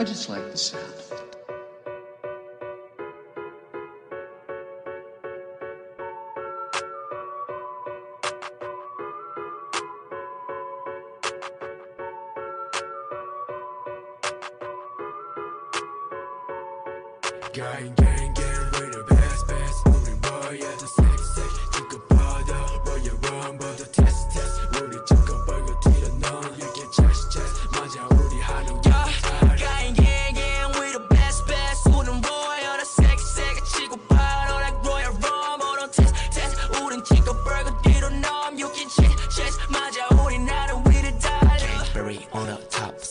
I just like the sound. Gang, gang, gang,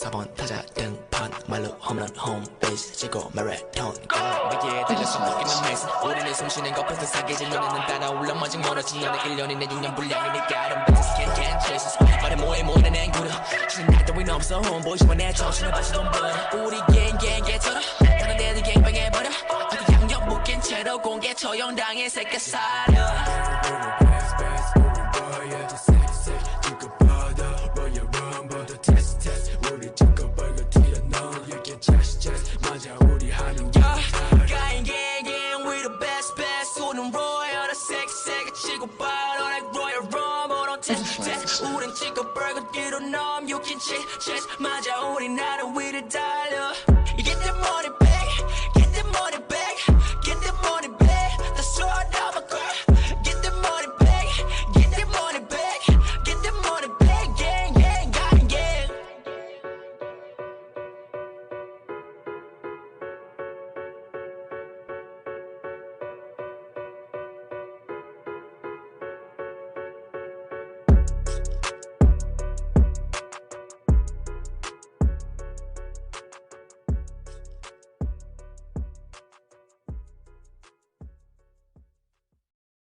4번 타자 등판. 말로 홈런 홈베이스 치고 마라톤 가게 달려서 먹기는 메이스 우리는 숨쉬는 것부터 사계절 연애는 따라올라 마직 멀어지 않아 1년이 내 6년 분량이니까 I don't business can't can't chase us 말해 뭐해 뭐는 앵구려 지금 날 따윈 없어 homeboy 지만 내 정신을 돈 벌어. 우리 갱갱 개처럼 다른 애들 갱뱅해버려. 어디 양념 묶인 채로 공개 처형당해 새끼 살려 섹시하게 치고 바로 like royal rumble. Don't test, test. 우린 지금 벌거 뒤로 넘. You can chase, chase. 맞아, 우린 나를 위를 달려.